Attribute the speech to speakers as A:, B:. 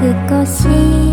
A: 少し